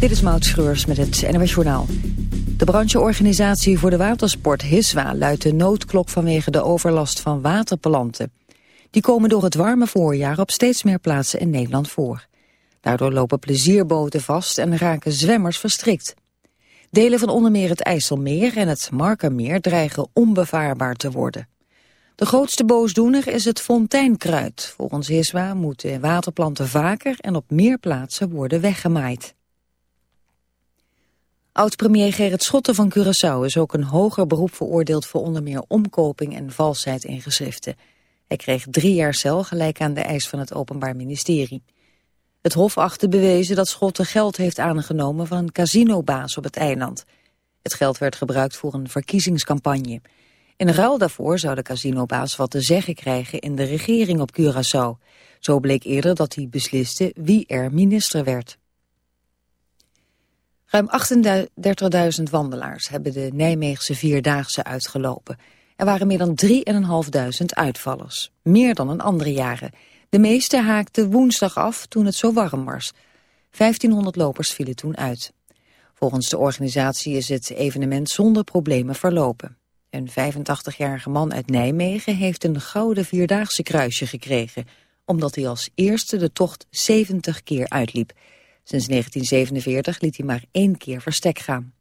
Dit is Maud Schreurs met het NWS Journaal. De brancheorganisatie voor de watersport HISWA luidt de noodklok vanwege de overlast van waterplanten. Die komen door het warme voorjaar op steeds meer plaatsen in Nederland voor. Daardoor lopen plezierboten vast en raken zwemmers verstrikt. Delen van onder meer het IJsselmeer en het Markermeer dreigen onbevaarbaar te worden. De grootste boosdoener is het fonteinkruid. Volgens HISWA moeten waterplanten vaker en op meer plaatsen worden weggemaaid. Oud-premier Gerrit Schotten van Curaçao is ook een hoger beroep veroordeeld voor onder meer omkoping en valsheid in geschriften. Hij kreeg drie jaar cel gelijk aan de eis van het Openbaar Ministerie. Het Hof achtte bewezen dat Schotten geld heeft aangenomen van een casinobaas op het eiland. Het geld werd gebruikt voor een verkiezingscampagne. In ruil daarvoor zou de casinobaas wat te zeggen krijgen in de regering op Curaçao. Zo bleek eerder dat hij besliste wie er minister werd. Ruim 38.000 wandelaars hebben de Nijmeegse Vierdaagse uitgelopen. Er waren meer dan 3.500 uitvallers. Meer dan een andere jaren. De meeste haakten woensdag af toen het zo warm was. 1500 lopers vielen toen uit. Volgens de organisatie is het evenement zonder problemen verlopen. Een 85-jarige man uit Nijmegen heeft een gouden Vierdaagse kruisje gekregen... omdat hij als eerste de tocht 70 keer uitliep... Sinds 1947 liet hij maar één keer verstek gaan.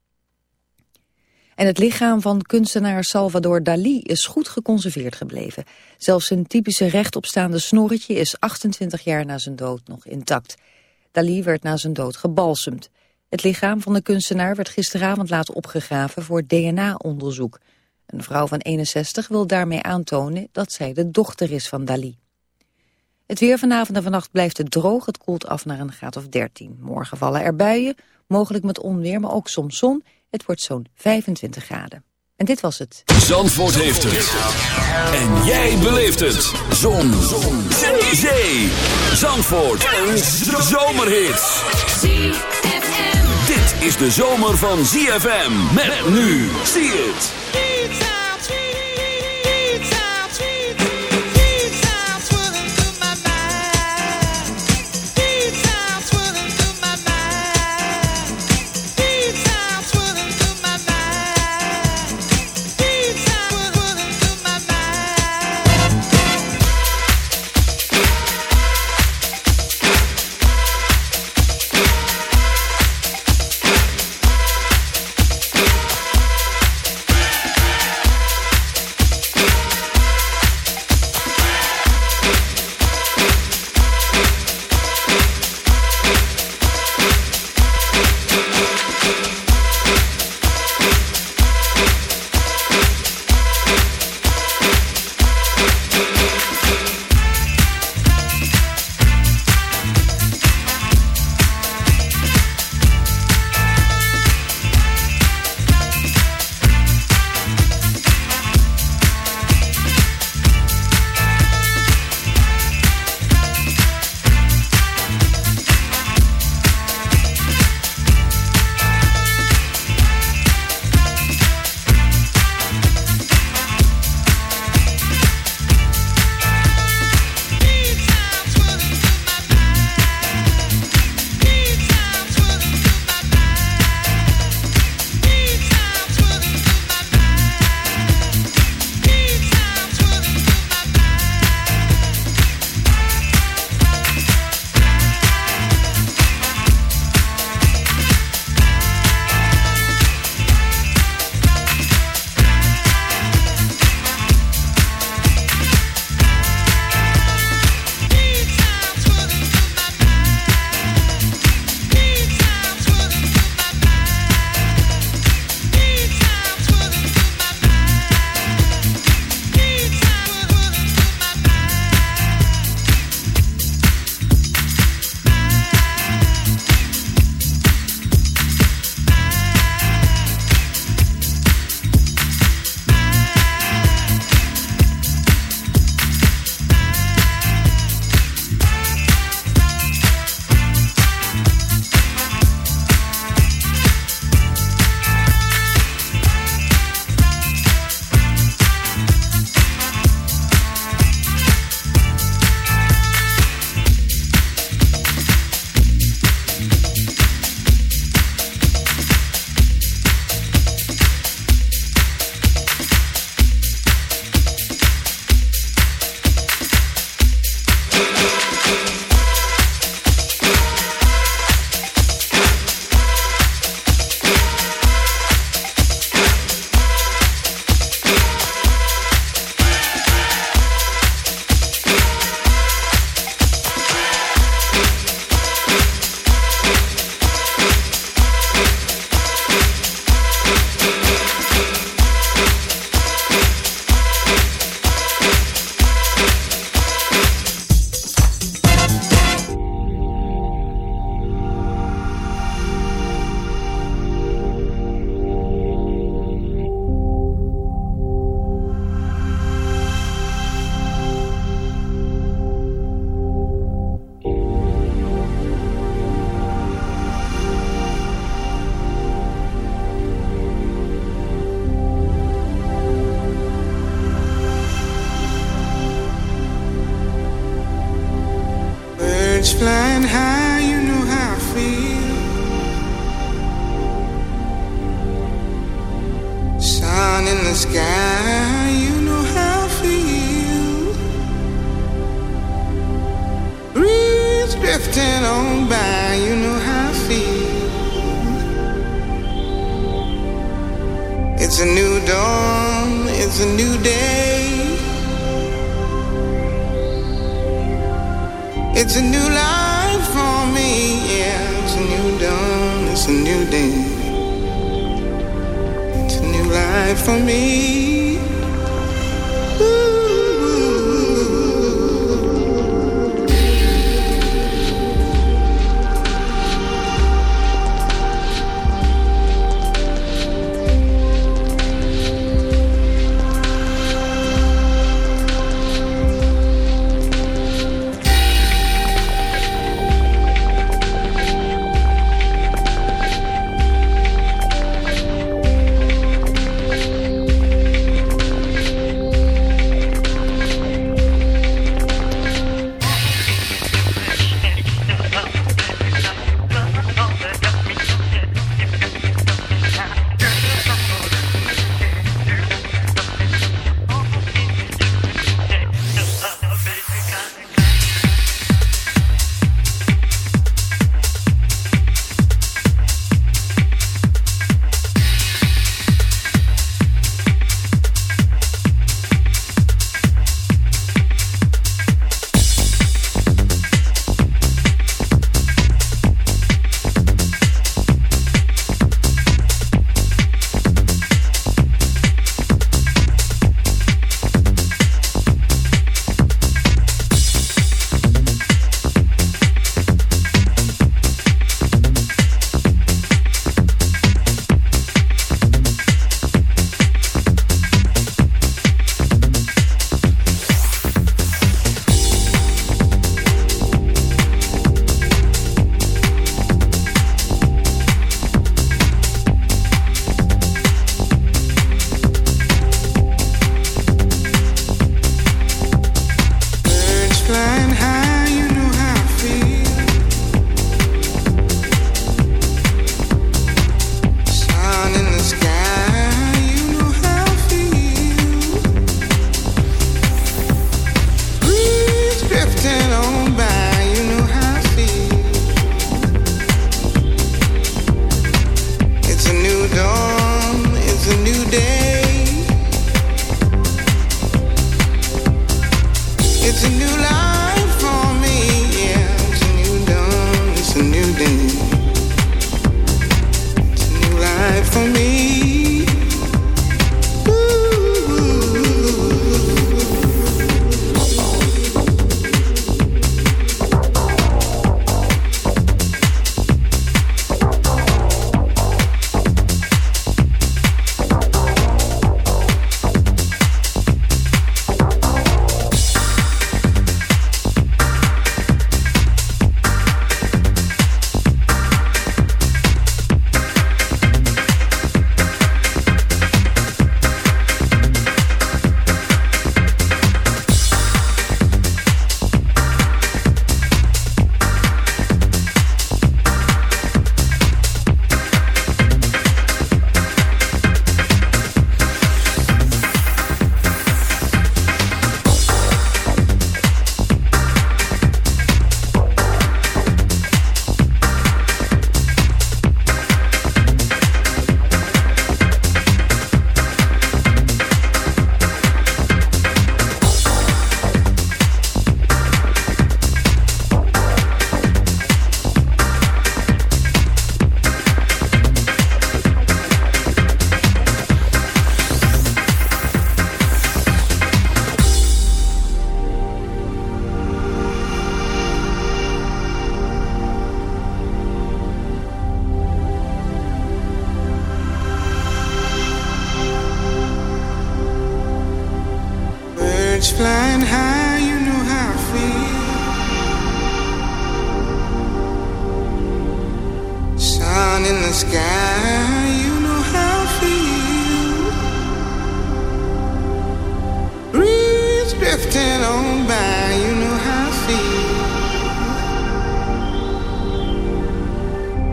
En het lichaam van kunstenaar Salvador Dali is goed geconserveerd gebleven. Zelfs zijn typische rechtopstaande snorretje is 28 jaar na zijn dood nog intact. Dali werd na zijn dood gebalsemd. Het lichaam van de kunstenaar werd gisteravond laten opgegraven voor DNA-onderzoek. Een vrouw van 61 wil daarmee aantonen dat zij de dochter is van Dali. Het weer vanavond en vannacht blijft het droog. Het koelt af naar een graad of 13. Morgen vallen er buien, mogelijk met onweer, maar ook soms zon. Het wordt zo'n 25 graden. En dit was het. Zandvoort heeft het. En jij beleeft het. Zon. zon. Zee. Zandvoort. Een zomerhit. Dit is de zomer van ZFM. Met nu. Zie het.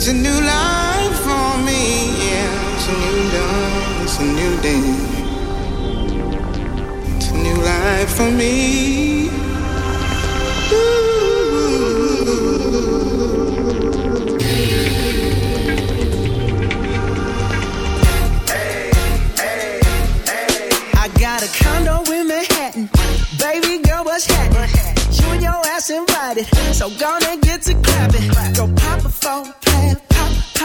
It's a new life for me, yeah. It's a new dawn, it's a new day. It's a new life for me. I got a condo in Manhattan. Baby girl, what's happening? You and your ass invited. So gonna get to clapping. Go pop a plan.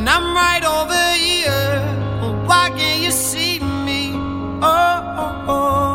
And I'm right over here. why can't you see me? Oh, oh, oh.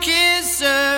Kiss her.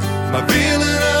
my feeling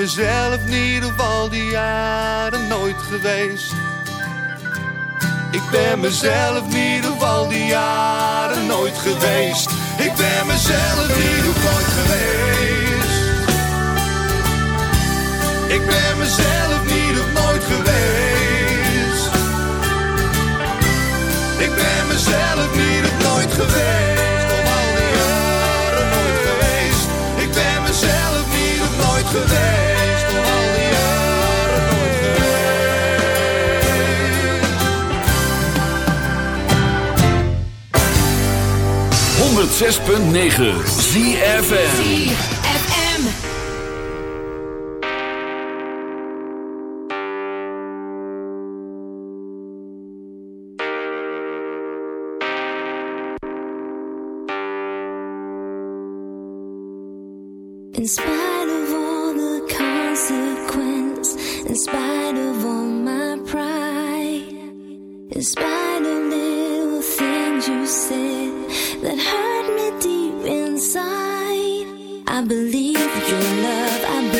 Mezelf in ieder geval die jaren nooit geweest. Ik ben mezelf in ieder geval die jaren nooit geweest. Ik ben mezelf ieder geval nooit geweest. Ik ben mezelf ieder geval nooit geweest. Ik ben mezelf ieder geval nooit geweest. Al nooit geweest. Ik ben mezelf geval nooit geweest. 106.9 ZFM. ZFM. In spite of all the consequence, in spite of all my pride, in spite of little things you said that hurt me deep inside, I believe your love, I breathe